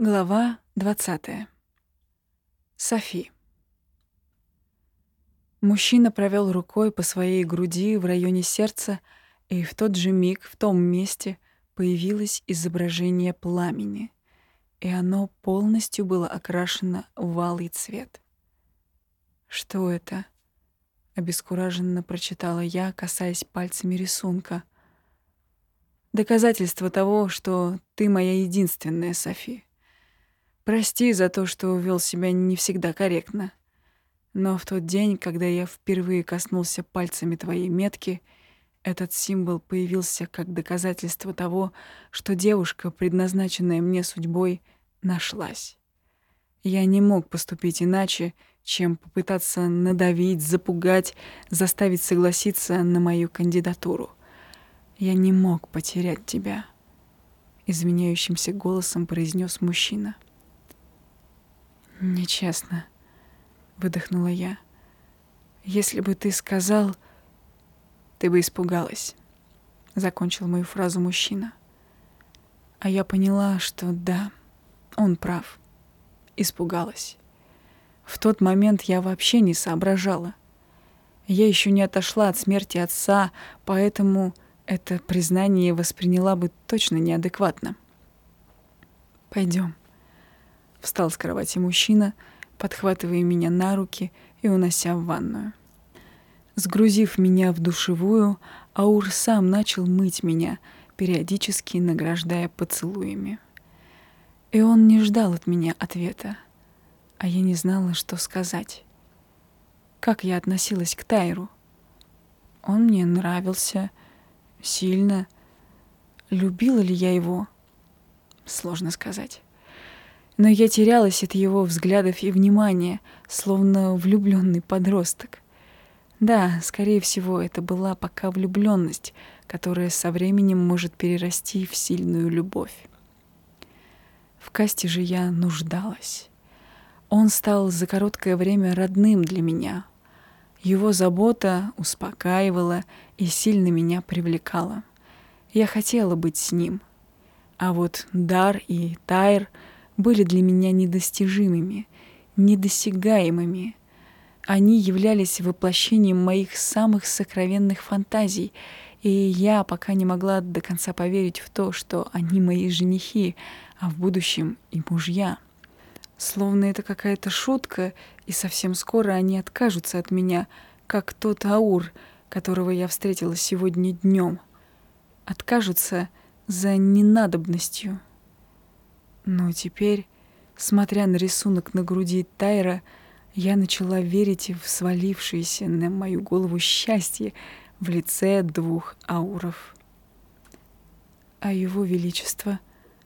Глава 20. Софи. Мужчина провел рукой по своей груди в районе сердца, и в тот же миг в том месте появилось изображение пламени, и оно полностью было окрашено в алый цвет. «Что это?» — обескураженно прочитала я, касаясь пальцами рисунка. «Доказательство того, что ты моя единственная, Софи». Прости за то, что вел себя не всегда корректно. Но в тот день, когда я впервые коснулся пальцами твоей метки, этот символ появился как доказательство того, что девушка, предназначенная мне судьбой, нашлась. Я не мог поступить иначе, чем попытаться надавить, запугать, заставить согласиться на мою кандидатуру. Я не мог потерять тебя, изменяющимся голосом произнес мужчина. «Нечестно», — выдохнула я. «Если бы ты сказал, ты бы испугалась», — закончил мою фразу мужчина. А я поняла, что да, он прав. Испугалась. В тот момент я вообще не соображала. Я еще не отошла от смерти отца, поэтому это признание восприняла бы точно неадекватно. Пойдем. Встал с кровати мужчина, подхватывая меня на руки и унося в ванную. Сгрузив меня в душевую, Аур сам начал мыть меня, периодически награждая поцелуями. И он не ждал от меня ответа, а я не знала, что сказать. Как я относилась к Тайру? Он мне нравился сильно. Любила ли я его? Сложно сказать но я терялась от его взглядов и внимания, словно влюбленный подросток. Да, скорее всего, это была пока влюбленность, которая со временем может перерасти в сильную любовь. В Касте же я нуждалась. Он стал за короткое время родным для меня. Его забота успокаивала и сильно меня привлекала. Я хотела быть с ним. А вот Дар и Тайр — были для меня недостижимыми, недосягаемыми. Они являлись воплощением моих самых сокровенных фантазий, и я пока не могла до конца поверить в то, что они мои женихи, а в будущем и мужья. Словно это какая-то шутка, и совсем скоро они откажутся от меня, как тот Аур, которого я встретила сегодня днем. Откажутся за ненадобностью. Но теперь, смотря на рисунок на груди Тайра, я начала верить в свалившееся на мою голову счастье в лице двух ауров. «А его величество...»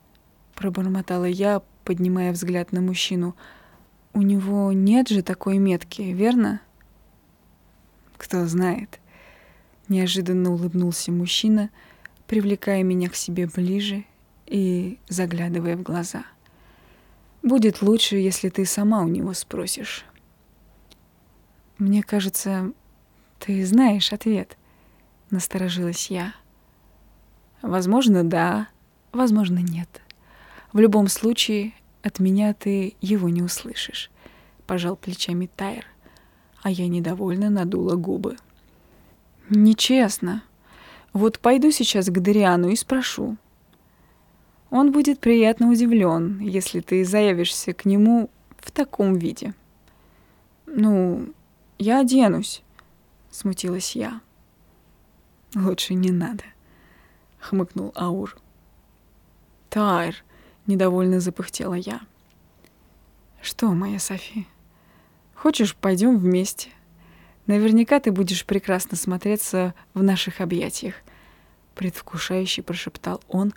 — пробормотала я, поднимая взгляд на мужчину. «У него нет же такой метки, верно?» «Кто знает...» Неожиданно улыбнулся мужчина, привлекая меня к себе ближе и заглядывая в глаза. «Будет лучше, если ты сама у него спросишь». «Мне кажется, ты знаешь ответ», — насторожилась я. «Возможно, да, возможно, нет. В любом случае, от меня ты его не услышишь», — пожал плечами Тайр, а я недовольно надула губы. «Нечестно. Вот пойду сейчас к Дариану и спрошу, он будет приятно удивлен, если ты заявишься к нему в таком виде. Ну, я оденусь, смутилась я. Лучше не надо, хмыкнул Аур. Тайр, недовольно запыхтела я. Что, моя Софи? Хочешь, пойдем вместе? Наверняка ты будешь прекрасно смотреться в наших объятиях, предвкушающе прошептал он,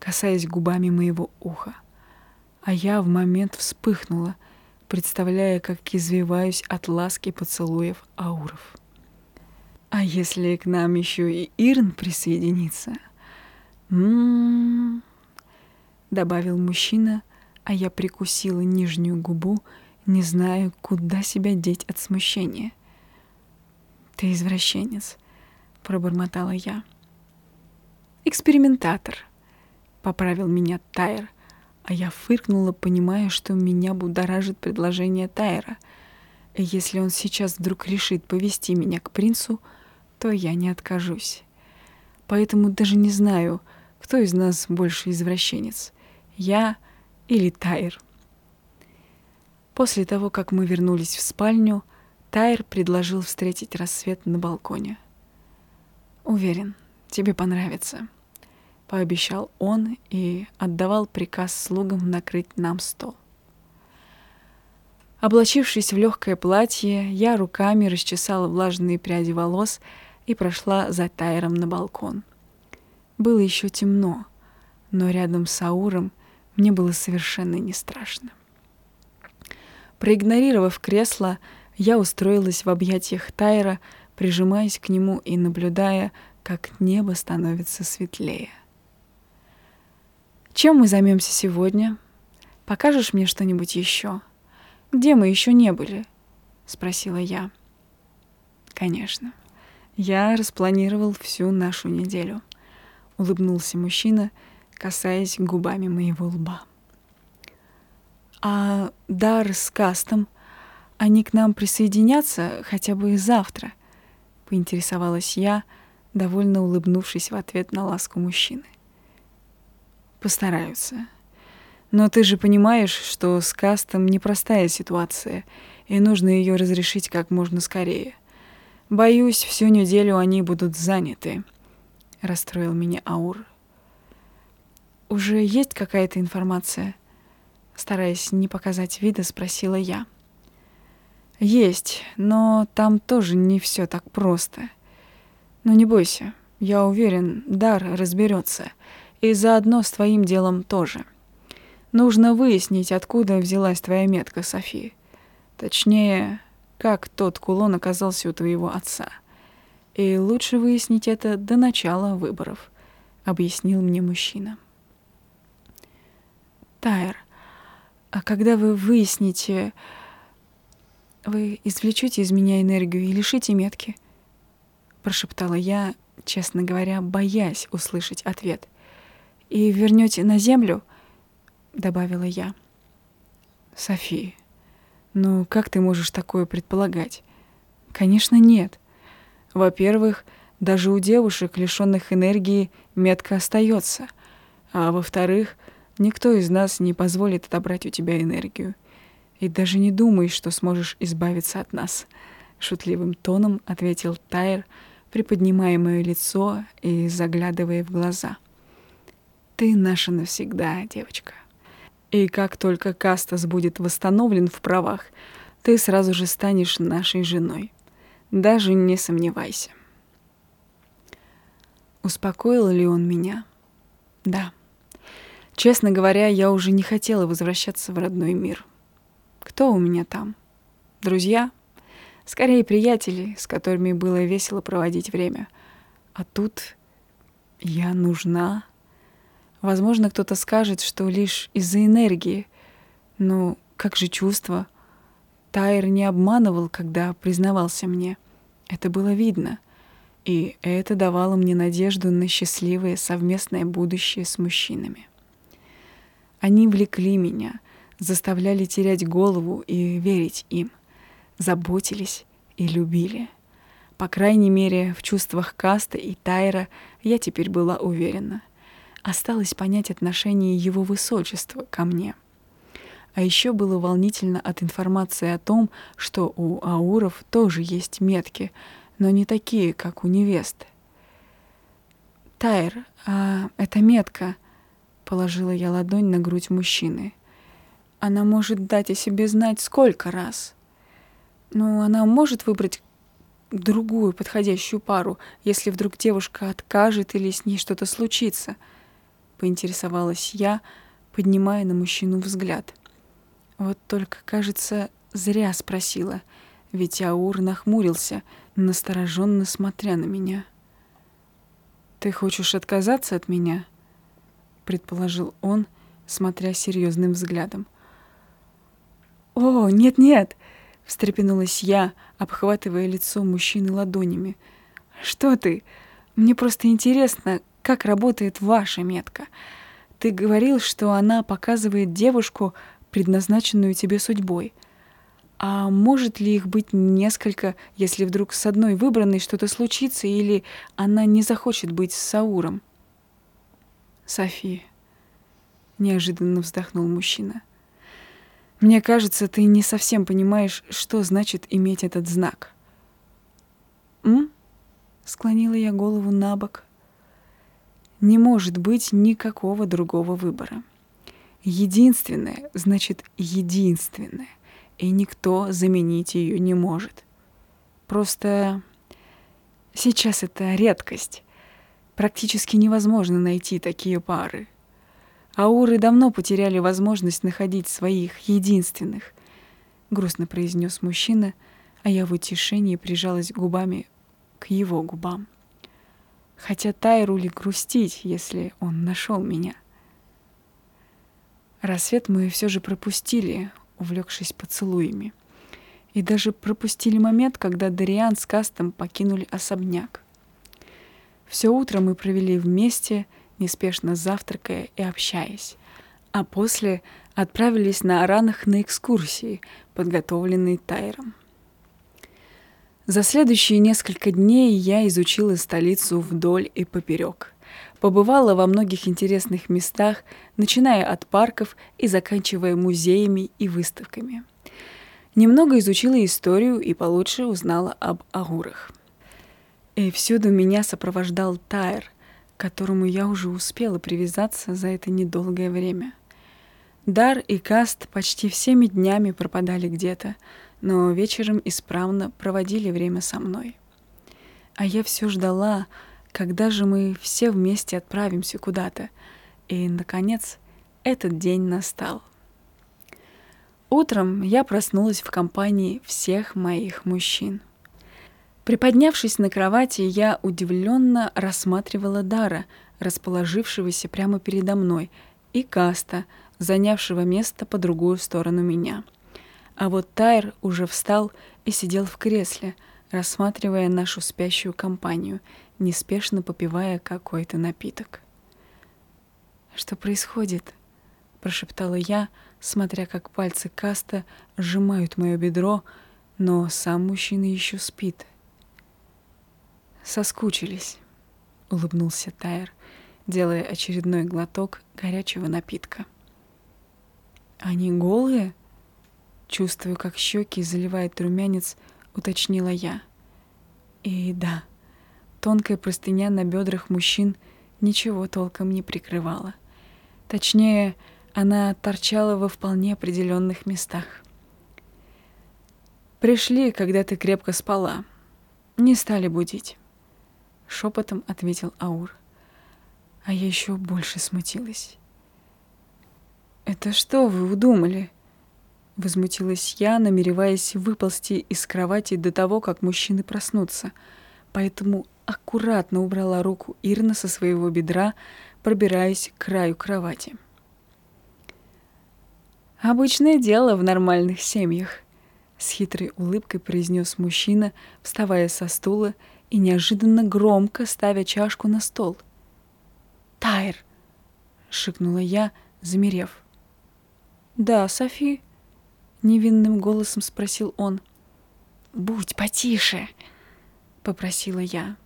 касаясь губами моего уха. А я в момент вспыхнула, представляя, как извиваюсь от ласки поцелуев ауров. А если к нам еще и Ирн присоединится? М-м-м, добавил мужчина, а я прикусила нижнюю губу, не зная, куда себя деть от смущения. Ты извращенец, пробормотала я. Экспериментатор, — поправил меня Тайр, а я фыркнула, понимая, что меня будоражит предложение Тайра. И если он сейчас вдруг решит повести меня к принцу, то я не откажусь. Поэтому даже не знаю, кто из нас больше извращенец, я или Тайр. После того, как мы вернулись в спальню, Тайр предложил встретить рассвет на балконе. «Уверен, тебе понравится», — пообещал он и отдавал приказ слугам накрыть нам стол. Облачившись в легкое платье, я руками расчесала влажные пряди волос и прошла за Тайром на балкон. Было еще темно, но рядом с Ауром мне было совершенно не страшно. Проигнорировав кресло, я устроилась в объятиях Тайра, прижимаясь к нему и наблюдая, как небо становится светлее. Чем мы займемся сегодня? Покажешь мне что-нибудь еще? Где мы еще не были? Спросила я. Конечно. Я распланировал всю нашу неделю. Улыбнулся мужчина, касаясь губами моего лба. А Дар с Кастом, они к нам присоединятся хотя бы и завтра? Поинтересовалась я, довольно улыбнувшись в ответ на ласку мужчины. Постараются. Но ты же понимаешь, что с Кастом непростая ситуация, и нужно ее разрешить как можно скорее. Боюсь, всю неделю они будут заняты, расстроил меня Аур. Уже есть какая-то информация? Стараясь не показать вида, спросила я. Есть, но там тоже не все так просто. Но не бойся, я уверен, Дар разберется, и заодно с твоим делом тоже. Нужно выяснить, откуда взялась твоя метка, София. Точнее, как тот кулон оказался у твоего отца. И лучше выяснить это до начала выборов, объяснил мне мужчина. Тайр, а когда вы выясните, вы извлечете из меня энергию и лишите метки? Прошептала я, честно говоря, боясь услышать ответ. И вернете на землю? Добавила я. София, ну, как ты можешь такое предполагать? Конечно, нет. Во-первых, даже у девушек, лишенных энергии, метка остается. А во-вторых, никто из нас не позволит отобрать у тебя энергию. И даже не думай, что сможешь избавиться от нас. Шутливым тоном ответил Тайр, приподнимая мое лицо и заглядывая в глаза. Ты наша навсегда, девочка. И как только Кастас будет восстановлен в правах, ты сразу же станешь нашей женой. Даже не сомневайся. Успокоил ли он меня? Да. Честно говоря, я уже не хотела возвращаться в родной мир. Кто у меня там? Друзья? Скорее, приятели, с которыми было весело проводить время. А тут я нужна Возможно, кто-то скажет, что лишь из-за энергии. Но как же чувство? Тайр не обманывал, когда признавался мне. Это было видно. И это давало мне надежду на счастливое совместное будущее с мужчинами. Они влекли меня, заставляли терять голову и верить им, заботились и любили. По крайней мере, в чувствах Каста и Тайра я теперь была уверена — осталось понять отношение его высочества ко мне. А еще было волнительно от информации о том, что у ауров тоже есть метки, но не такие, как у невесты. «Тайр, а эта метка...» — положила я ладонь на грудь мужчины. «Она может дать о себе знать сколько раз. Ну, она может выбрать другую подходящую пару, если вдруг девушка откажет или с ней что-то случится», поинтересовалась я, поднимая на мужчину взгляд. Вот только, кажется, зря спросила, ведь Аур нахмурился, настороженно смотря на меня. «Ты хочешь отказаться от меня?» — предположил он, смотря серьезным взглядом. «О, нет-нет!» — встрепенулась я, обхватывая лицо мужчины ладонями. «Что ты? Мне просто интересно, как работает ваша метка. ты говорил, что она показывает девушку, предназначенную тебе судьбой. А может ли их быть несколько, если вдруг с одной выбранной что-то случится, или она не захочет быть с Сауром? София, неожиданно вздохнул мужчина. Мне кажется, ты не совсем понимаешь, что значит иметь этот знак. М? Склонила я голову на бок. Не может быть никакого другого выбора. Единственное значит единственное, и никто заменить ее не может. Просто сейчас это редкость. Практически невозможно найти такие пары. Ауры давно потеряли возможность находить своих единственных, грустно произнес мужчина, а я в утешении прижалась губами к его губам. Хотя Тайру ли грустить, если он нашел меня? Рассвет мы все же пропустили, увлекшись поцелуями. И даже пропустили момент, когда Дариан с Кастом покинули особняк. Все утро мы провели вместе, неспешно завтракая и общаясь. А после отправились на аранах на экскурсии, подготовленные Тайром. За следующие несколько дней я изучила столицу вдоль и поперек. Побывала во многих интересных местах, начиная от парков и заканчивая музеями и выставками. Немного изучила историю и получше узнала об агурах. И всюду меня сопровождал Тайр, к которому я уже успела привязаться за это недолгое время. Дар и Каст почти всеми днями пропадали где-то, но вечером исправно проводили время со мной. А я все ждала, когда же мы все вместе отправимся куда-то. И, наконец, этот день настал. Утром я проснулась в компании всех моих мужчин. Приподнявшись на кровати, я удивленно рассматривала Дара, расположившегося прямо передо мной, и Каста, занявшего место по другую сторону меня. А вот Тайр уже встал и сидел в кресле, рассматривая нашу спящую компанию неспешно попивая какой-то напиток. «Что происходит?» — прошептала я, смотря как пальцы Каста сжимают мое бедро, но сам мужчина еще спит. «Соскучились», — улыбнулся Тайр, делая очередной глоток горячего напитка. «Они голые?» Чувствую, как щеки заливает румянец, уточнила я. «И да», Тонкая простыня на бедрах мужчин ничего толком не прикрывала. Точнее, она торчала во вполне определенных местах. «Пришли, когда ты крепко спала. Не стали будить», — шепотом ответил Аур. А я еще больше смутилась. «Это что вы удумали?» Возмутилась я, намереваясь выползти из кровати до того, как мужчины проснутся. Поэтому аккуратно убрала руку Ирна со своего бедра, пробираясь к краю кровати. «Обычное дело в нормальных семьях», — с хитрой улыбкой произнес мужчина, вставая со стула и неожиданно громко ставя чашку на стол. «Тайр!» — шикнула я, замерев. «Да, Софи?» — невинным голосом спросил он. «Будь потише!» — попросила я.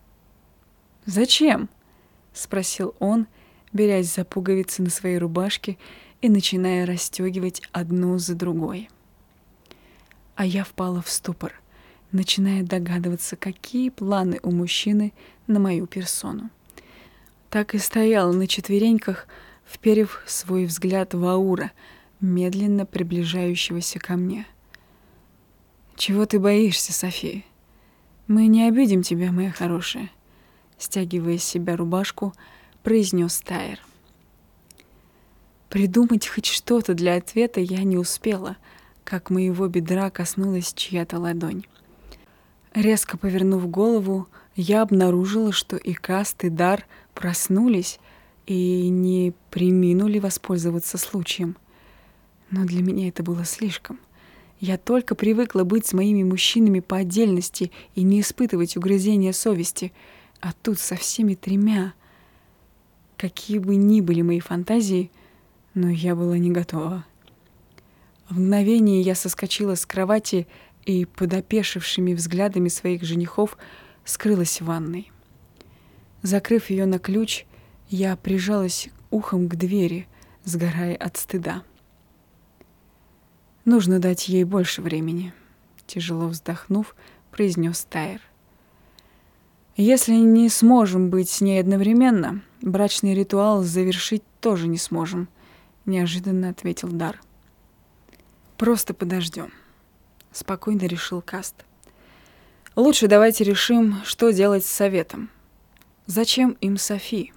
«Зачем?» — спросил он, берясь за пуговицы на своей рубашке и начиная расстегивать одну за другой. А я впала в ступор, начиная догадываться, какие планы у мужчины на мою персону. Так и стояла на четвереньках, вперев свой взгляд в Аура, медленно приближающегося ко мне. «Чего ты боишься, София? Мы не обидим тебя, моя хорошая стягивая с себя рубашку, произнес Тайр. Придумать хоть что-то для ответа я не успела, как моего бедра коснулась чья-то ладонь. Резко повернув голову, я обнаружила, что и Каст, и Дар проснулись и не приминули воспользоваться случаем. Но для меня это было слишком. Я только привыкла быть с моими мужчинами по отдельности и не испытывать угрызения совести — а тут со всеми тремя. какие бы ни были мои фантазии, но я была не готова. В мгновение я соскочила с кровати и под опешившими взглядами своих женихов скрылась в ванной. Закрыв ее на ключ, я прижалась ухом к двери, сгорая от стыда. Нужно дать ей больше времени, тяжело вздохнув, произнес Тайр. Если не сможем быть с ней одновременно, брачный ритуал завершить тоже не сможем, неожиданно ответил Дар. Просто подождем. Спокойно решил Каст. Лучше давайте решим, что делать с советом. Зачем им Софи?